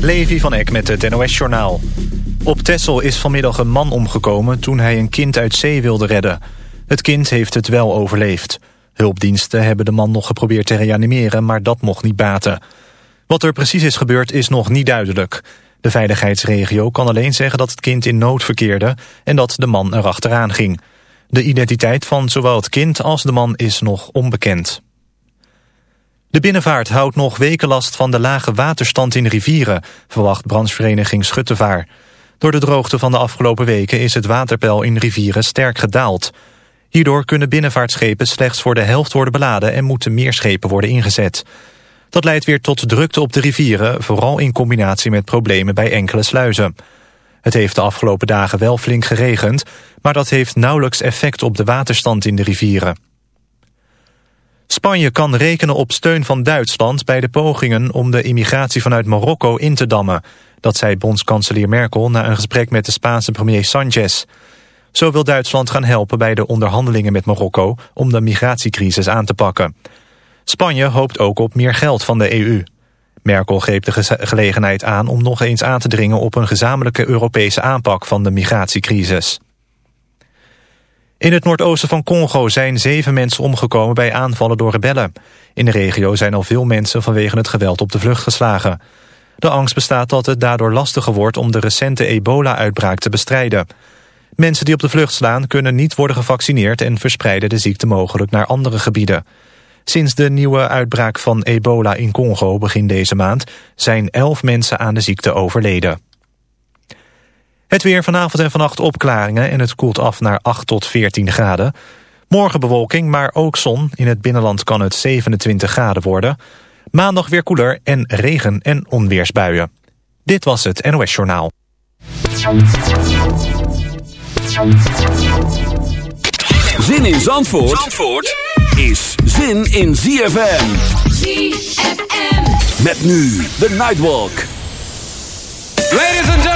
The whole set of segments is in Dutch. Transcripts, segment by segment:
Levi van Eck met het NOS-journaal. Op Texel is vanmiddag een man omgekomen toen hij een kind uit zee wilde redden. Het kind heeft het wel overleefd. Hulpdiensten hebben de man nog geprobeerd te reanimeren, maar dat mocht niet baten. Wat er precies is gebeurd is nog niet duidelijk. De veiligheidsregio kan alleen zeggen dat het kind in nood verkeerde... en dat de man erachteraan ging. De identiteit van zowel het kind als de man is nog onbekend. De binnenvaart houdt nog weken last van de lage waterstand in rivieren, verwacht branchevereniging Schuttevaar. Door de droogte van de afgelopen weken is het waterpeil in rivieren sterk gedaald. Hierdoor kunnen binnenvaartschepen slechts voor de helft worden beladen en moeten meer schepen worden ingezet. Dat leidt weer tot drukte op de rivieren, vooral in combinatie met problemen bij enkele sluizen. Het heeft de afgelopen dagen wel flink geregend, maar dat heeft nauwelijks effect op de waterstand in de rivieren. Spanje kan rekenen op steun van Duitsland bij de pogingen om de immigratie vanuit Marokko in te dammen. Dat zei bondskanselier Merkel na een gesprek met de Spaanse premier Sanchez. Zo wil Duitsland gaan helpen bij de onderhandelingen met Marokko om de migratiecrisis aan te pakken. Spanje hoopt ook op meer geld van de EU. Merkel greep de gelegenheid aan om nog eens aan te dringen op een gezamenlijke Europese aanpak van de migratiecrisis. In het noordoosten van Congo zijn zeven mensen omgekomen bij aanvallen door rebellen. In de regio zijn al veel mensen vanwege het geweld op de vlucht geslagen. De angst bestaat dat het daardoor lastiger wordt om de recente ebola-uitbraak te bestrijden. Mensen die op de vlucht slaan kunnen niet worden gevaccineerd en verspreiden de ziekte mogelijk naar andere gebieden. Sinds de nieuwe uitbraak van ebola in Congo begin deze maand zijn elf mensen aan de ziekte overleden. Het weer vanavond en vannacht opklaringen en het koelt af naar 8 tot 14 graden. Morgen bewolking, maar ook zon. In het binnenland kan het 27 graden worden. Maandag weer koeler en regen- en onweersbuien. Dit was het NOS Journaal. Zin in Zandvoort, Zandvoort is zin in ZFM. ZFM. Met nu de Nightwalk. Ladies and gentlemen.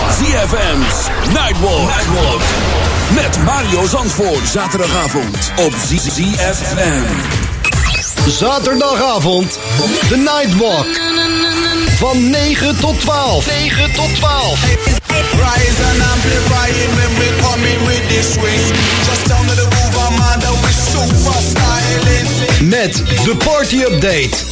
ZFM's Nightwalk. Nightwalk. Met Mario Zandvoort. Zaterdagavond op ZFM. Zaterdagavond. De Nightwalk. Van 9 tot 12. 9 tot 12. Rise and amplifying when we come in with this swing. Just down to the groove, I'm under with super styling. Met de party update.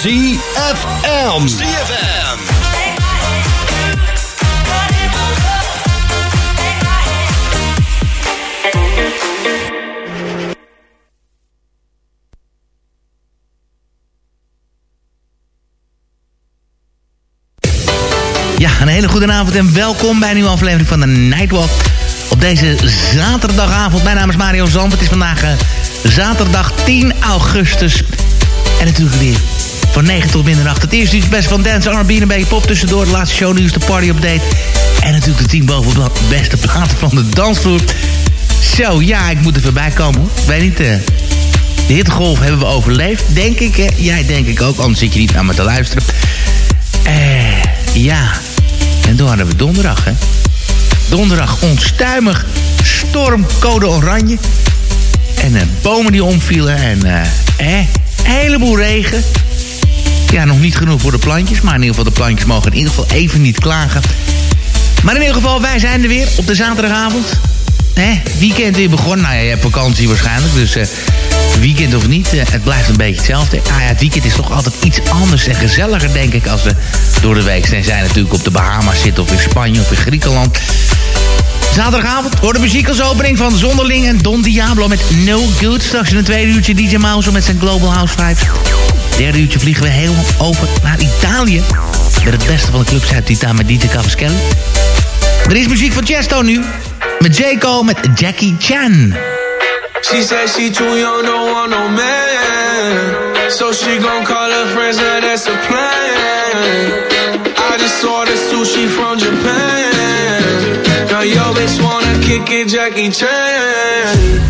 ZFM. ZFM. Ja, een hele goede avond en welkom bij een nieuwe aflevering van de Nightwalk. Op deze zaterdagavond. Mijn naam is Mario Zand. Het is vandaag uh, zaterdag 10 augustus. En natuurlijk weer van 9 tot middernacht. Het eerste is best van dance, R&B en beetje pop tussendoor. De laatste show nieuws, de party update. En natuurlijk de 10 boven beste platen van de dansvloer. Zo, ja, ik moet er voorbij komen weet niet, uh, de hittegolf hebben we overleefd, denk ik. Hè? Jij denk ik ook, anders zit je niet naar me te luisteren. Eh, ja, En toen hadden we donderdag, hè. Donderdag onstuimig stormcode oranje. En uh, bomen die omvielen en uh, eh, een heleboel regen. Ja, nog niet genoeg voor de plantjes, maar in ieder geval de plantjes mogen in ieder geval even niet klagen. Maar in ieder geval, wij zijn er weer op de zaterdagavond. Hè, weekend weer begonnen. Nou ja, je hebt vakantie waarschijnlijk, dus uh, weekend of niet, uh, het blijft een beetje hetzelfde. Ah ja, het weekend is toch altijd iets anders en gezelliger, denk ik, als we door de week zijn. Zijn natuurlijk op de Bahamas zitten of in Spanje of in Griekenland. Zaterdagavond hoor de muziek als opening van Zonderling en Don Diablo met No Good. Straks in een tweede uurtje DJ Mouse met zijn Global House Vibes. Derde uurtje vliegen we helemaal over naar Italië. Met het beste van de clubs uit Italië met DJ Cavaschelli. Er is muziek van Chesto nu. Met J. Cole met Jackie Chan. She said she too young, don't want no man. So she gon' call her friends, now that's a plan. I just ordered sushi from Japan. Now yo bitch wanna kick it, Jackie Chan.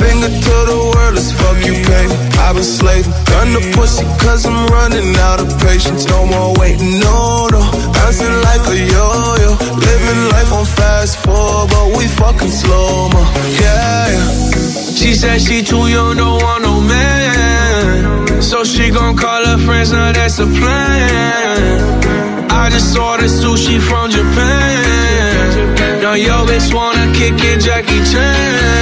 Finger to the world, let's fuck you, baby. I've been slaving, gun the pussy cause I'm running out of patience. No more waiting, no, no. Bouncing like a yo-yo. Living life on fast forward, but we fucking slow, mo. Yeah, yeah. She said she too young, don't want no man. So she gon' call her friends, now that's a plan. I just ordered sushi from Japan. Now yo bitch wanna kick it, Jackie Chan.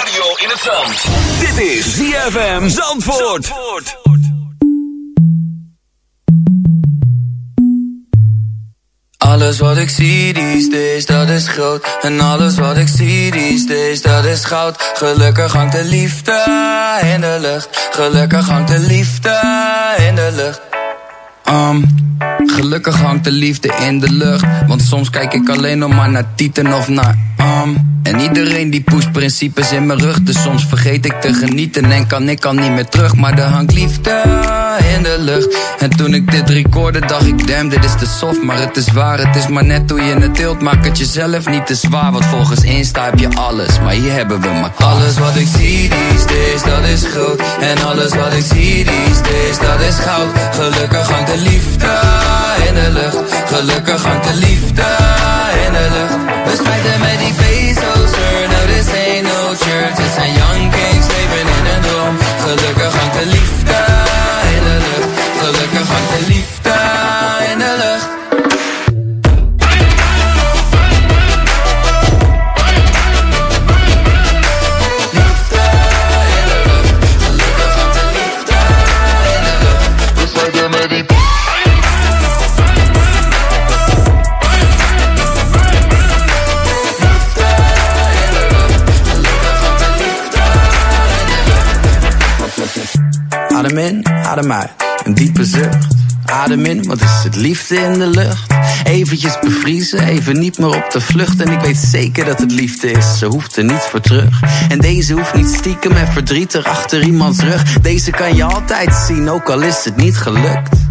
Dit is ZFM Zandvoort. Zandvoort. Alles wat ik zie these days, dat is groot En alles wat ik zie these days, dat is goud Gelukkig hangt de liefde in de lucht Gelukkig hangt de liefde in de lucht um, Gelukkig hangt de liefde in de lucht Want soms kijk ik alleen nog maar naar tieten of naar Um, en iedereen die pusht principes in mijn rug. Dus soms vergeet ik te genieten en kan ik al niet meer terug. Maar er hangt liefde in de lucht. En toen ik dit recorde, dacht ik: damn, dit is te soft. Maar het is waar, het is maar net hoe je het tilt. Maak het jezelf niet te zwaar. Want volgens Insta heb je alles. Maar hier hebben we maar alles wat ik zie these days, dat is groot. En alles wat ik zie these days, dat is goud. Gelukkig hangt de liefde in de lucht. Gelukkig hangt de liefde in de lucht. We spijten met die bezels, sir. No, this ain't no church. Het zijn young kings, leven in een droom. Gelukkig hangt de liefde in de lucht. Gelukkig hangt de liefde Adem in, adem uit. Een diepe zucht. Adem in, wat is het liefde in de lucht? Eventjes bevriezen, even niet meer op de vlucht. En ik weet zeker dat het liefde is, ze hoeft er niet voor terug. En deze hoeft niet stiekem en verdrietig achter iemands rug. Deze kan je altijd zien, ook al is het niet gelukt.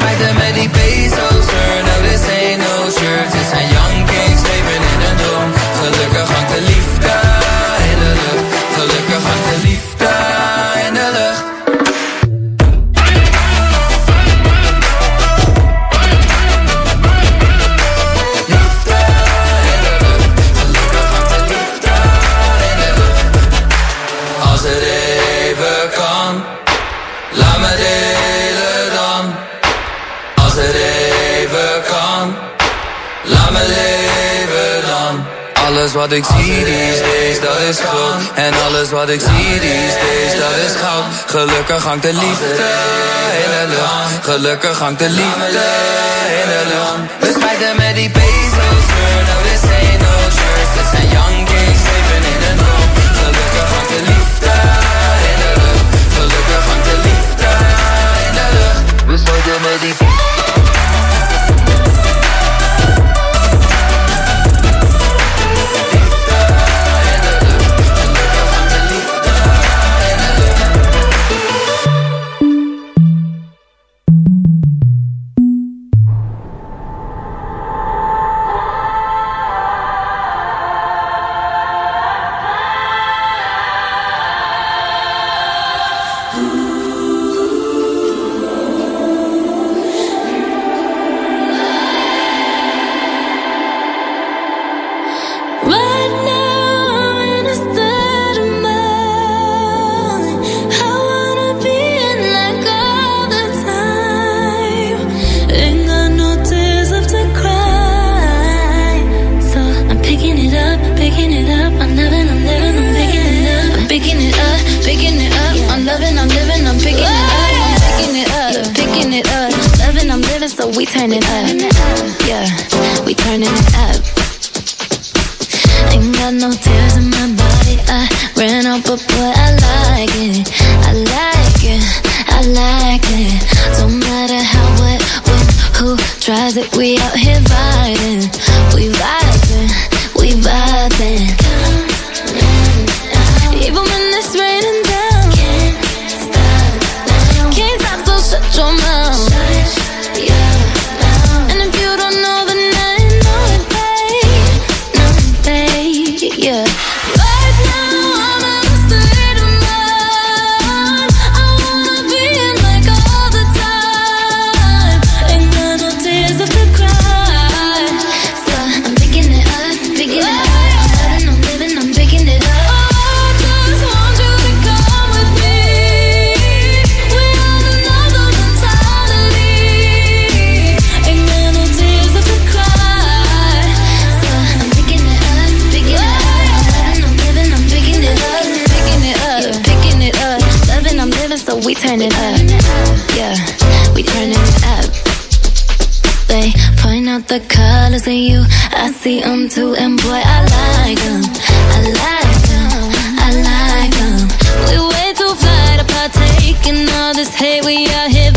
We spijten met die bezels, sir. No, this ain't no church. Het zijn young Alles wat ik zie these days, dat is groot. En alles wat ik zie these days, dat is goud. Gelukkig hangt de liefde in de lucht. Gelukkig hangt de liefde in de lucht. We spijten met die bezels, See them um too, and boy, I like them. I like them. I like them. We way too fly to partake in all this hate. We out here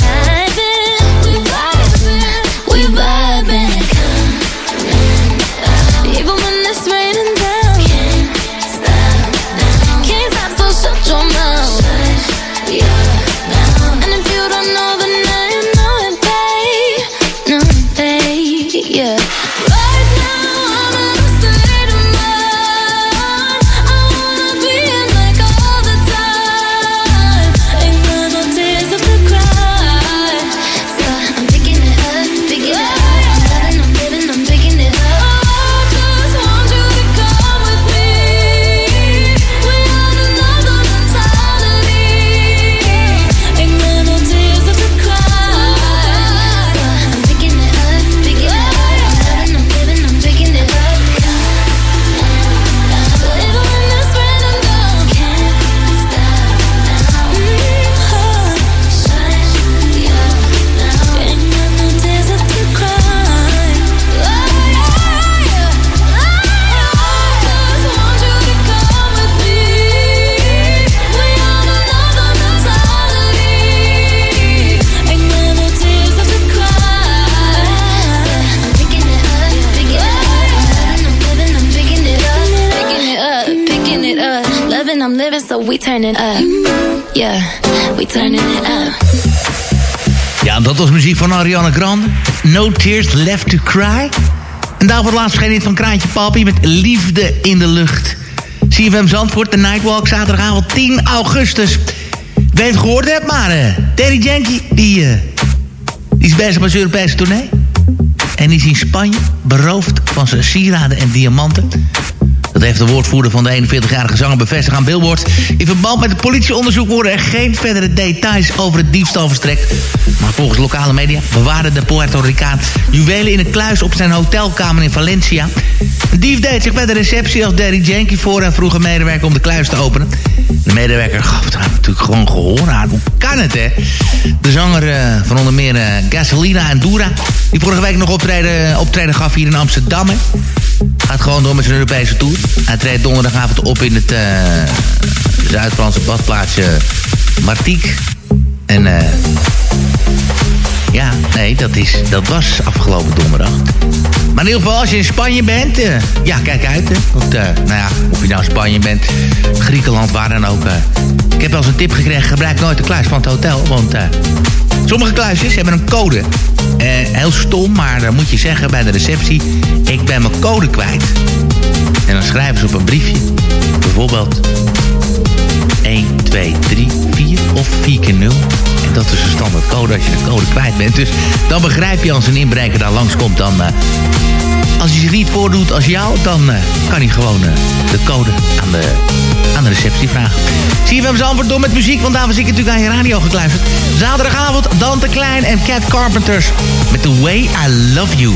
so we turning it up. Ja, dat was muziek van Ariana Grande. No Tears Left to Cry. En daarvoor laatst verscheen dit van Kraantje Papi met Liefde in de Lucht. CFM Zandvoort, de Nightwalk, zaterdagavond 10 augustus. Weet het gehoord hebt, maar Terry Jenky, die, uh, die is bezig met zijn Europese tournee. En is in Spanje beroofd van zijn sieraden en diamanten. Dat heeft de woordvoerder van de 41-jarige zanger bevestigd aan Billboard. In verband met het politieonderzoek worden er geen verdere details over het diefstal verstrekt. Maar volgens lokale media bewaarde de Puerto Ricaan juwelen in een kluis op zijn hotelkamer in Valencia. De dief deed zich bij de receptie als Daddy Yankee voor en vroeg een medewerker om de kluis te openen. De medewerker gaf daar natuurlijk gewoon gehoor aan. Hoe kan het, hè? De zanger uh, van onder meer uh, Gasolina en Dura... die vorige week nog optreden, optreden gaf hier in Amsterdam, hè? Gaat gewoon door met zijn Europese tour. Hij treedt donderdagavond op in het uh, Zuid-Franse badplaatsje Martinique. En eh... ja, nee, dat, is, dat was afgelopen donderdag. Maar in ieder geval, als je in Spanje bent, uh, ja, kijk uit. Hè. Want, nou ja, of je nou in Spanje bent, Griekenland, waar dan ook. Ik heb wel eens een tip gekregen, gebruik nooit de kluis van het hotel. Want sommige kluisjes hebben een code. heel stom, maar dan moet je zeggen bij de receptie... ik ben mijn code kwijt. En dan schrijven ze op een briefje. Bijvoorbeeld 1, 2, 3, 4 of 4 keer 0. En dat is een standaard code als je de code kwijt bent. Dus dan begrijp je als een inbreker daar langskomt... dan uh, als hij zich niet voordoet als jou... dan uh, kan hij gewoon uh, de code aan de, aan de receptie vragen. Zie je hem antwoord door met muziek... want daar was ik natuurlijk aan je radio gekluisterd. Zaterdagavond Dante Klein en Cat Carpenters... met The Way I Love You.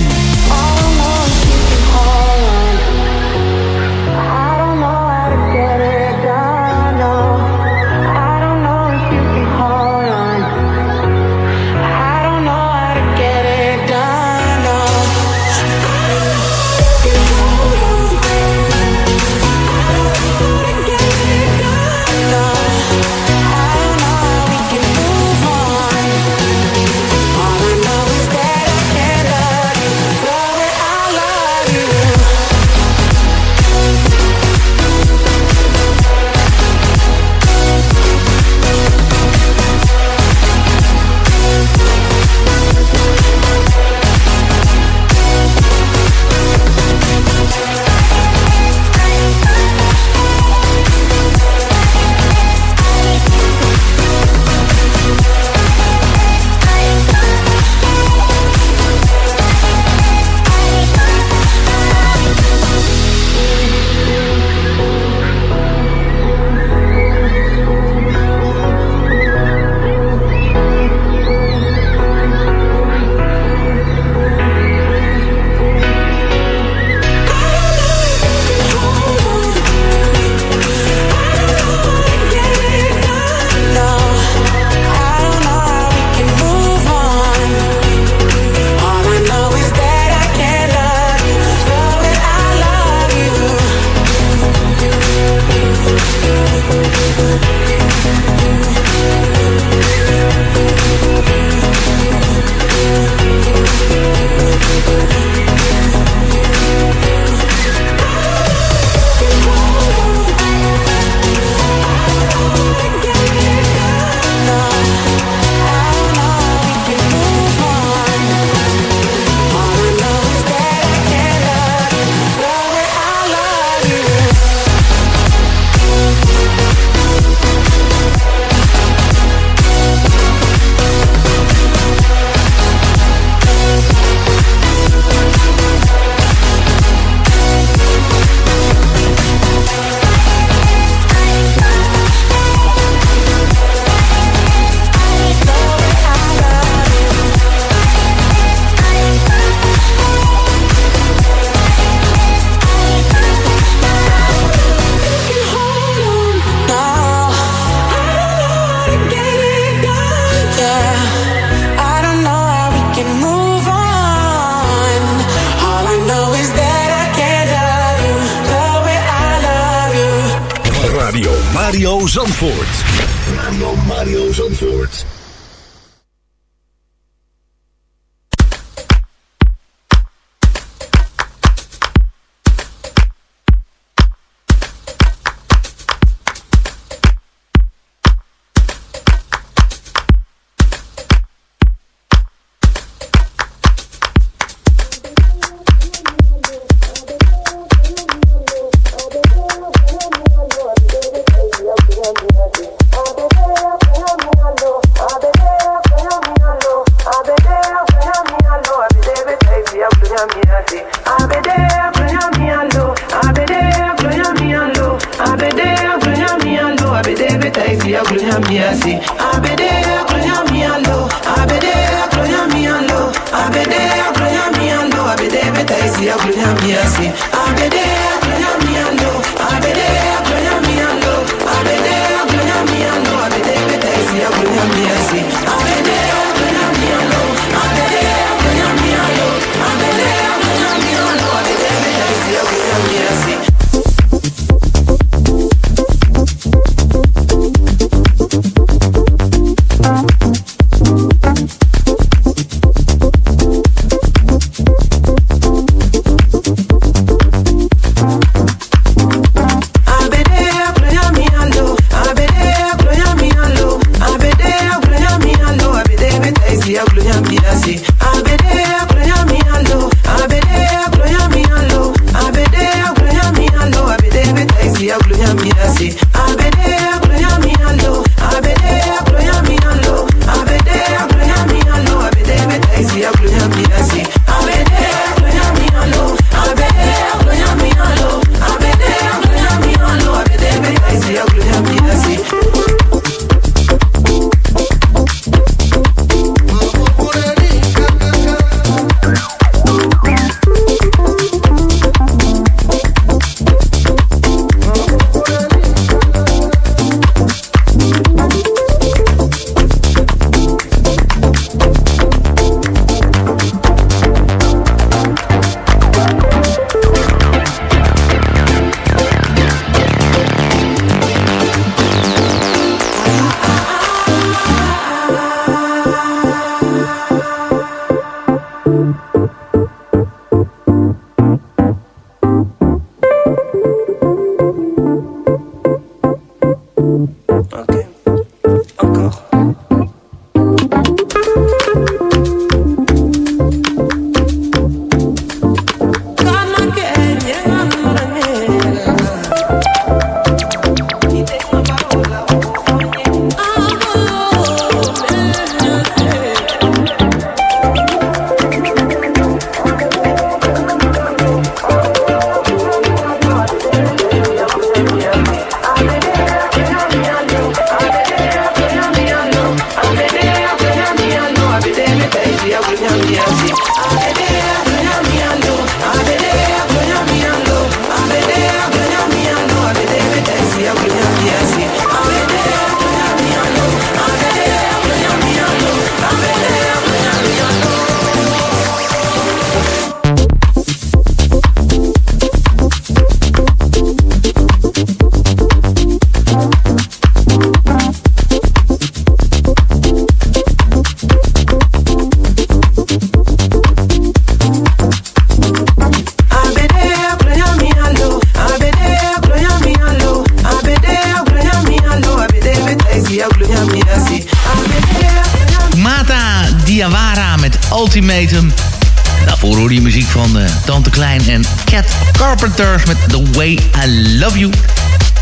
Carpenters met The Way I Love You.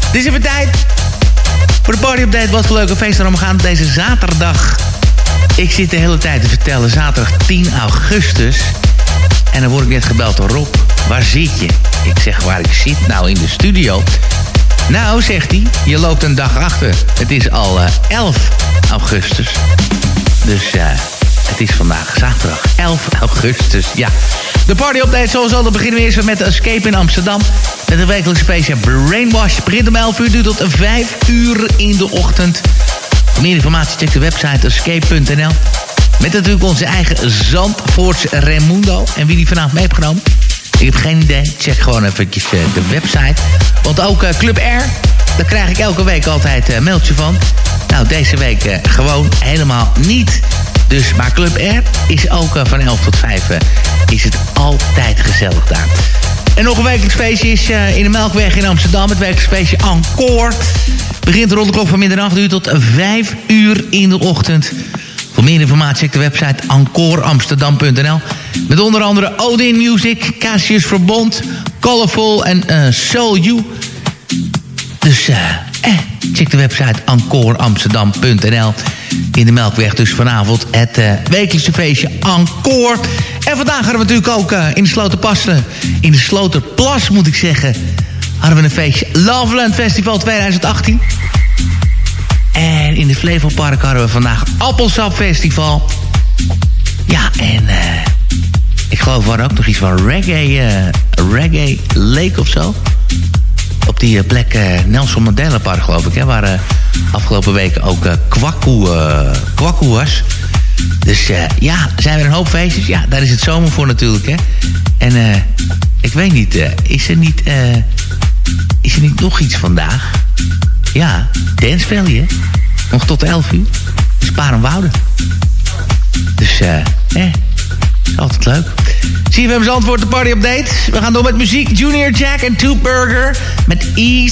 Het is even tijd voor de party update. Wat voor leuke feesten er gaan deze zaterdag. Ik zit de hele tijd te vertellen, zaterdag 10 augustus. En dan word ik net gebeld door Rob. Waar zit je? Ik zeg waar ik zit, nou in de studio. Nou, zegt hij, je loopt een dag achter. Het is al uh, 11 augustus. Dus uh, het is vandaag zaterdag 11 augustus. Ja, de party update sowieso. Dan beginnen we eerst met Escape in Amsterdam. Met een wekelijkse feestje Brainwash. Begint om 11 uur, duurt tot 5 uur in de ochtend. Voor meer informatie check de website escape.nl. Met natuurlijk onze eigen Zandvoorts Raimundo. En wie die vanavond mee heeft genomen... Ik heb geen idee. Check gewoon eventjes uh, de website. Want ook uh, Club R daar krijg ik elke week altijd een mailtje van. Nou, deze week gewoon helemaal niet. Dus, maar Club R is ook van 11 tot 5 is het altijd gezellig daar. En nog een wekelijks feestje is in de Melkweg in Amsterdam. Het wekelijks feestje Encore. Begint rond de klok van middernacht uur tot 5 uur in de ochtend. Voor meer informatie check de website encoreamsterdam.nl. Met onder andere Odin Music, Cassius Verbond, Colorful en uh, Soul You. Dus uh, eh, check de website encoreamsterdam.nl. In de Melkweg dus vanavond het uh, wekelijkse feestje Encore. En vandaag hadden we natuurlijk ook uh, in de Sloterpassen, in de Sloterplas moet ik zeggen... hadden we een feestje Loveland Festival 2018. En in de Flevopark hadden we vandaag Appelsap Festival. Ja, en ik geloof er ook nog iets van reggae, reggae Lake of zo. Op die uh, plek Nelson Mandela Park geloof ik, hè, waar afgelopen weken ook kwakkoe, kwakkoe was. Dus ja, zijn er een hoop feestjes. Ja, daar is het zomer voor natuurlijk, hè. En ik weet niet, is er niet, is er niet nog iets vandaag? Ja, Dance Valley? Nog tot 11 uur. Sparenwouden. Dus, eh, eh, altijd leuk. Hebben antwoord de party update. We gaan door met muziek. Junior Jack en Two Burger met E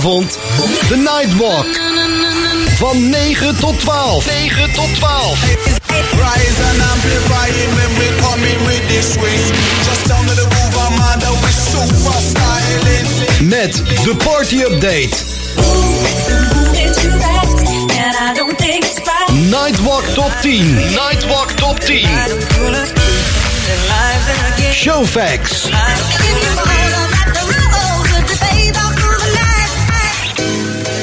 zaterdagavond de Nightwalk. Van 9 tot 12. 9 tot 12. Rise and amplifying when we come in with this swing. Just down to the groove, I'm under with super styling. Met de party update. Nightwalk top 10. Nightwalk top 10. Showfax.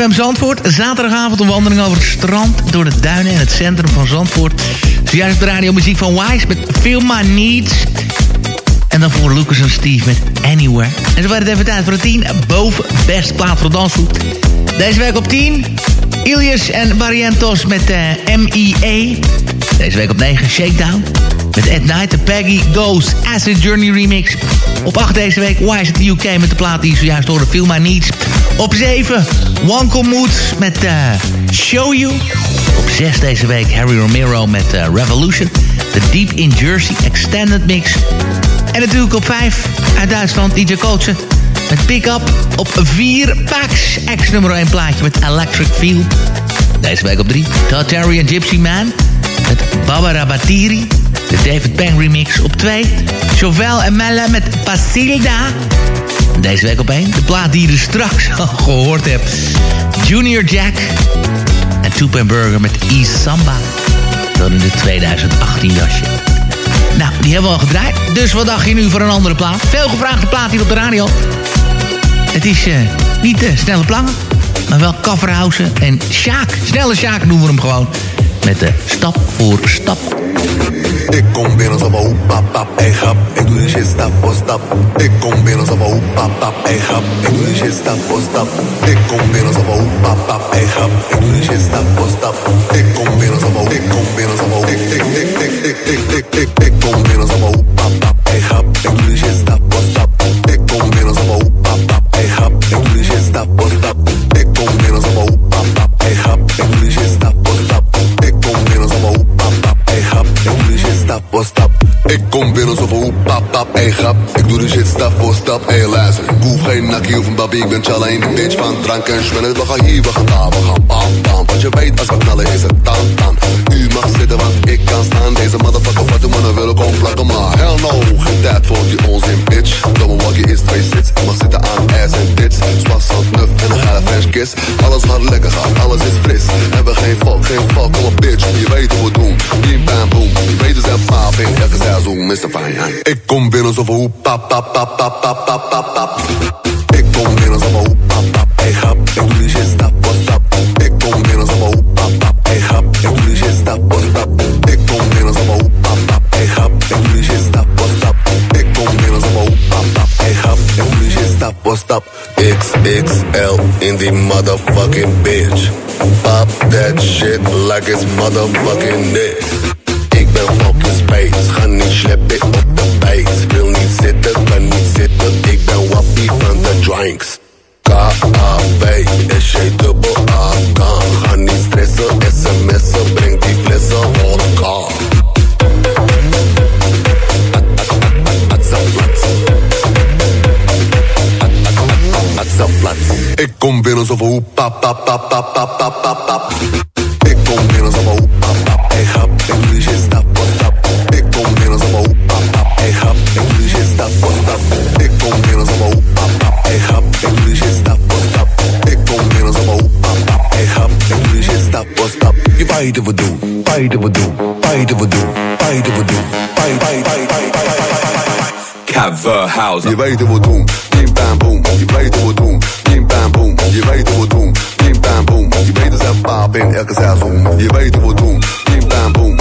CFM Zandvoort. Zaterdagavond een wandeling over het strand... door de duinen en het centrum van Zandvoort. Zojuist de radio muziek van Wise met Feel My. En dan voor Lucas en Steve met Anywhere. En zo werd het even tijd voor de 10 boven best plaat voor dansvoet. Deze week op 10... Ilias en Barrientos met uh. Deze week op 9 Shakedown. Met Ed Night, de Peggy Goes Acid Journey remix. Op 8 deze week is it the UK met de plaat die zojuist hoorde Feel My Needs. Op 7 One Mood met uh, Show You. Op 6 deze week Harry Romero met uh, Revolution. The Deep in Jersey Extended Mix. En natuurlijk op 5 uit Duitsland DJ Coachen met Pick Up. Op 4 Pax X nummer 1 plaatje met Electric Feel. Deze week op 3 Todd Terry en Gypsy Man met Barbara Batiri. De David Pang remix op 2. Chauvel en Melle met Pasilda. Deze week op 1. De plaat die je dus straks al gehoord hebt. Junior Jack. En Toep Burger met East Samba. Dan in de 2018 jasje. Nou, die hebben we al gedraaid. Dus wat dacht je nu voor een andere plaat? Veel gevraagde plaat hier op de radio. Het is uh, niet de snelle plangen, maar wel Kafferhausen en Sjaak. Snelle Sjaak noemen we hem gewoon. Met de stap voor stap. Ik kom binnen zo van hoep, pap, pap, hey grap. Ik doe die shit stap voor stap. Ik kom binnen zo van hoep, pap, pap, hey grap. Ik doe die shit stap voor stap. Ik kom binnen zo van hoep, pap, pap, hey grap. Ik doe die shit stap voor stap. Ik kom binnen zo van ik kom binnen zo van ik, ik, ik, ik, ik, ik, ik, ik, ik hoep. Ik stap grap Ik doe de shit stap voor stap hey luister Ik hoef geen nakkie of een babi Ik ben challa in de bitch van drank en schwellen We gaan hier, we gaan daar, we gaan bam bam. Want je weet als we knallen is het tam tam U mag zitten want ik kan staan. Deze motherfucker wat de mannen willen komen plakken Maar hell no, geen tijd voor die onzin bitch. Domme walkie is twee sits. Mag zitten alles gaat lekker, gaan, alles is fris. Hebben geen fuck, geen fuck, om bitch. Je weet hoe we doen, bim bam boom. Je weet dus dat paap in elke seizoen, Mr. Fine. Ik kom binnen zoveel hoe pap, pap, pap, pap, pap, pap, pap. Die motherfucking bitch. Pop that shit like it's motherfucking this. Ik ben fucking space, ga niet sleppen stap Je weet wat we doen, weet wat we doen, weet wat we doen, weet wat we doen, weet, weet, weet, weet, Coverhouse. Je weet wat we doen, bim bam boom. Je weet wat we doen, bim bam boom. Je weet wat we doen, bim bam boom. Je weet dat ze paap in elke seizoen. Je weet wat we doen, bim bam boom.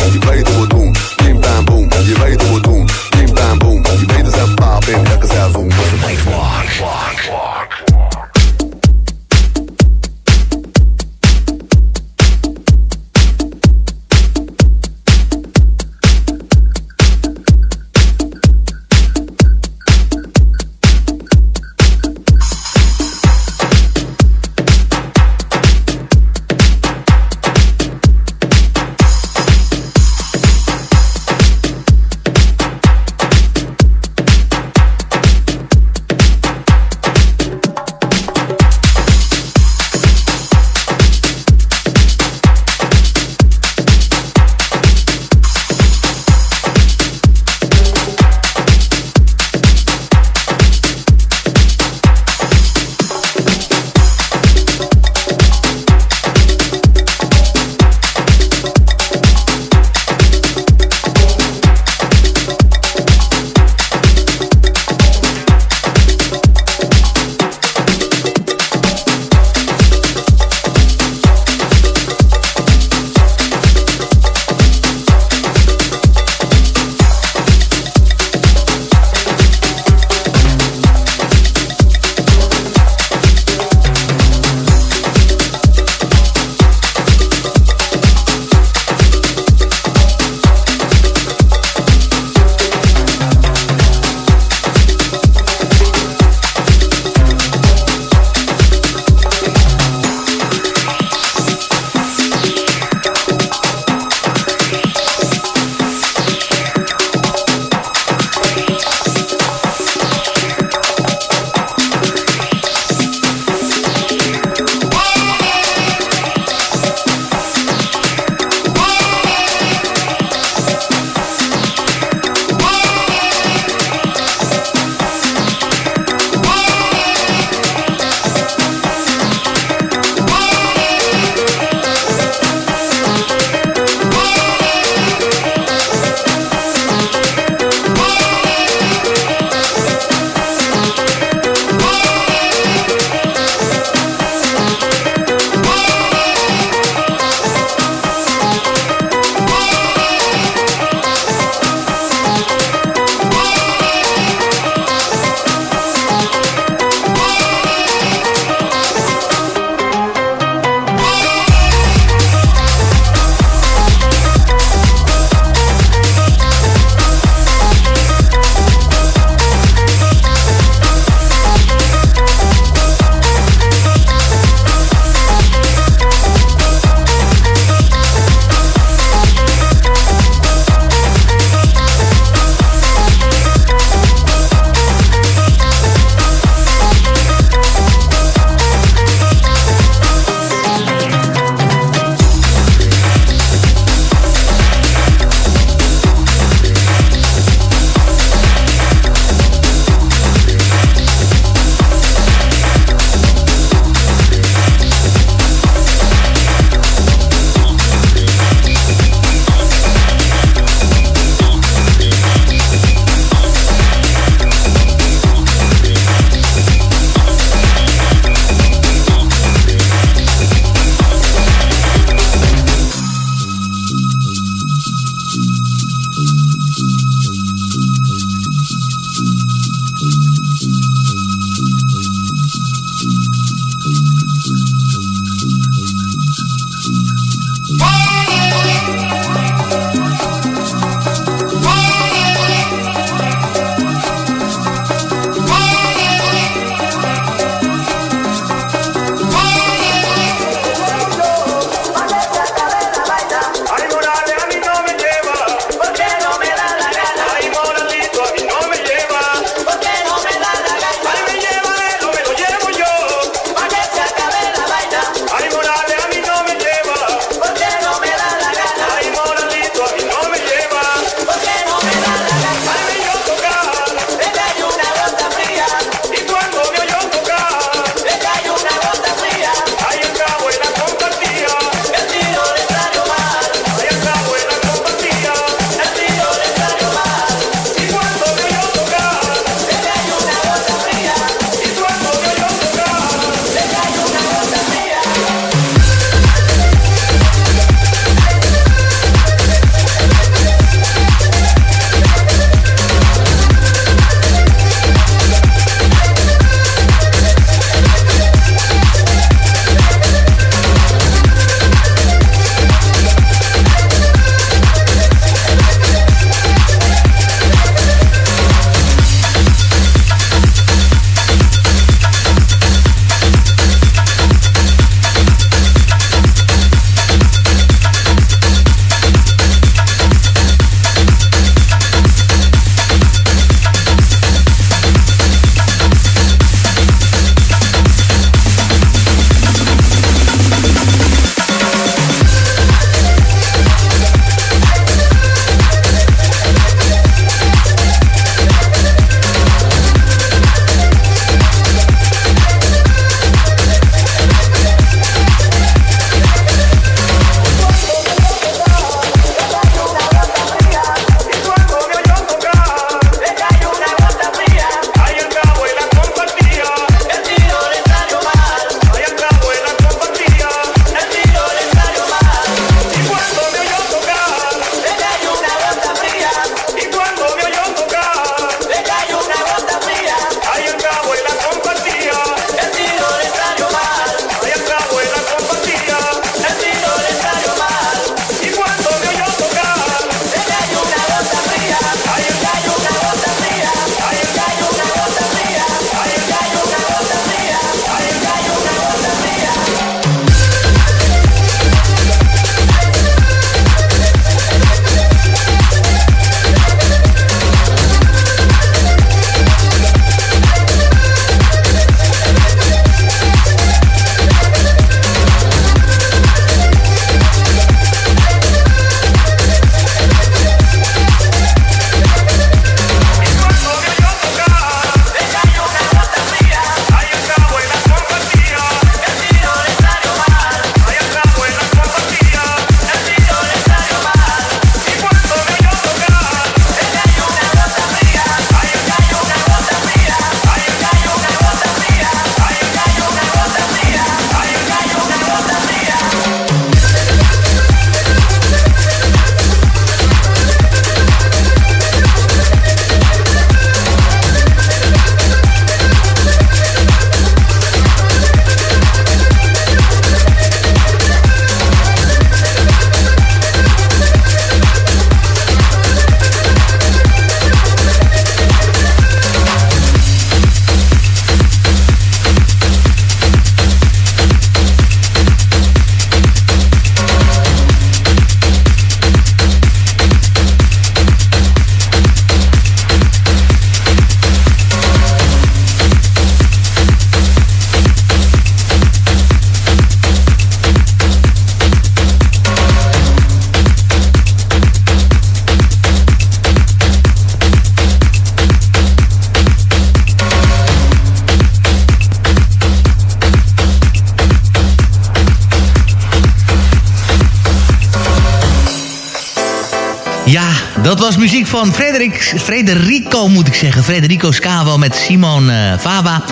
Van Frederik, Frederico, moet ik zeggen. Frederico Scavo met Simon uh, Fava.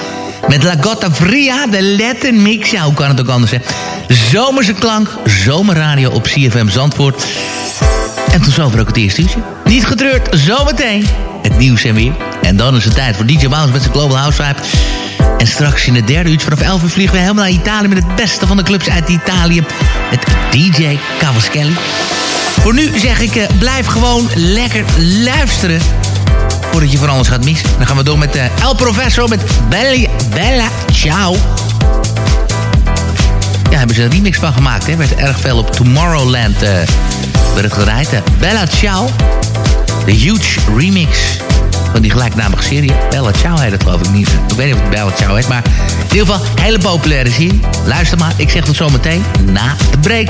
Met La Gotta Fria, de Latin Mix. Ja, hoe kan het ook anders, hè? Zomerse klank, zomerradio op CFM Zandvoort. En tot zover ook het eerste uurtje. Niet getreurd, zometeen het nieuws en weer. En dan is het tijd voor DJ Mouse met zijn Global House Vibe. En straks in het derde uurtje vanaf 11 uur vliegen we helemaal naar Italië... met het beste van de clubs uit Italië. Met DJ Cavaschelli. Voor nu zeg ik, uh, blijf gewoon lekker luisteren. Voordat je van alles gaat missen. Dan gaan we door met uh, El Professor met Bella, Ciao. Ja, hebben ze een remix van gemaakt. Hè? Werd erg veel op Tomorrowland uh, werd het. Bella Ciao. De huge remix van die gelijknamige serie. Bella Ciao heet het geloof ik niet. Ik weet niet of het Bella Ciao heet, maar in ieder geval hele populaire serie. Luister maar, ik zeg tot zometeen na de break.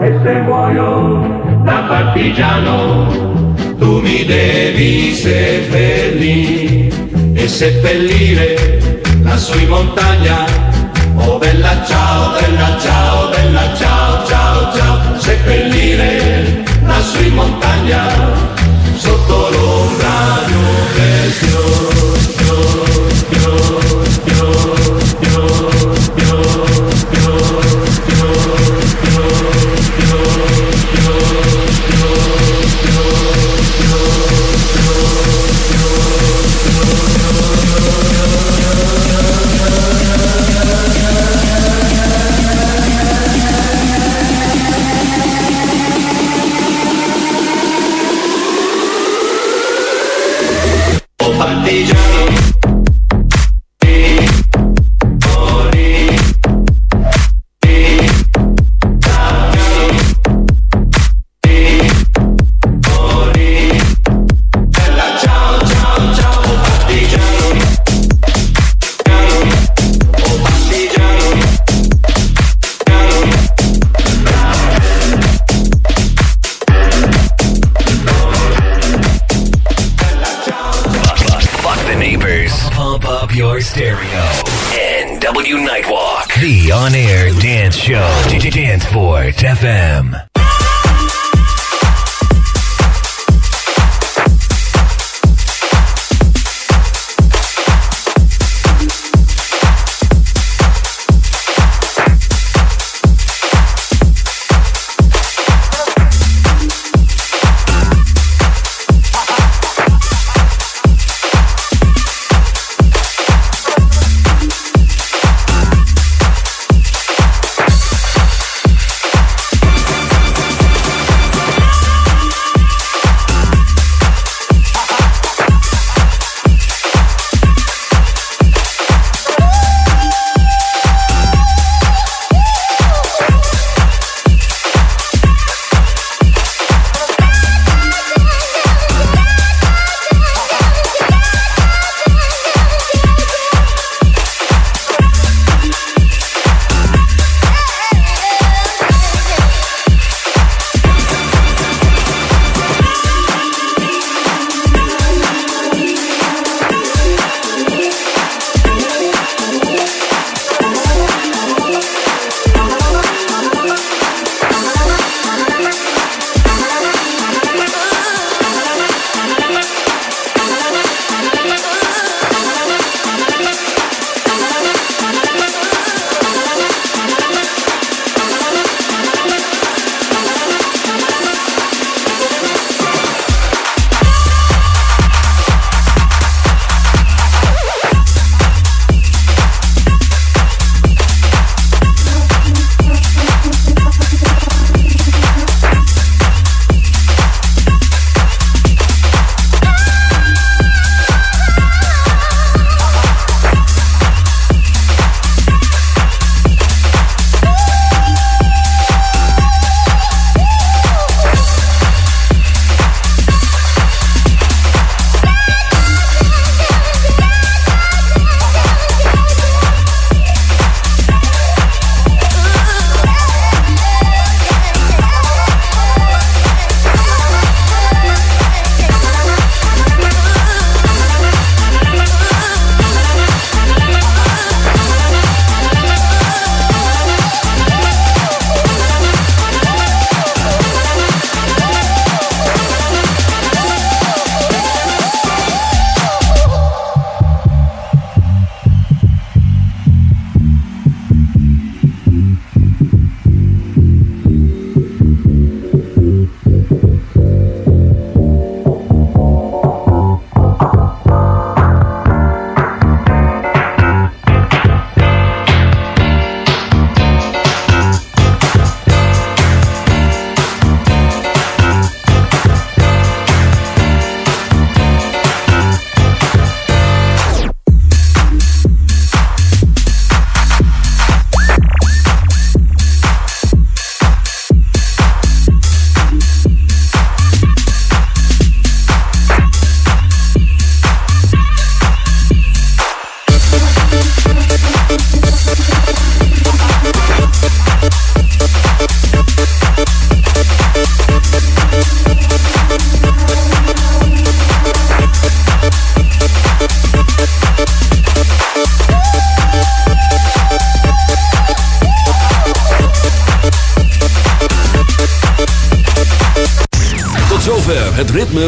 E se muoio da partigiano tu mi devi seppellire. E seppellire lassù in montagna. Oh bella ciao bella ciao bella ciao ciao ciao. Seppellire lassù in montagna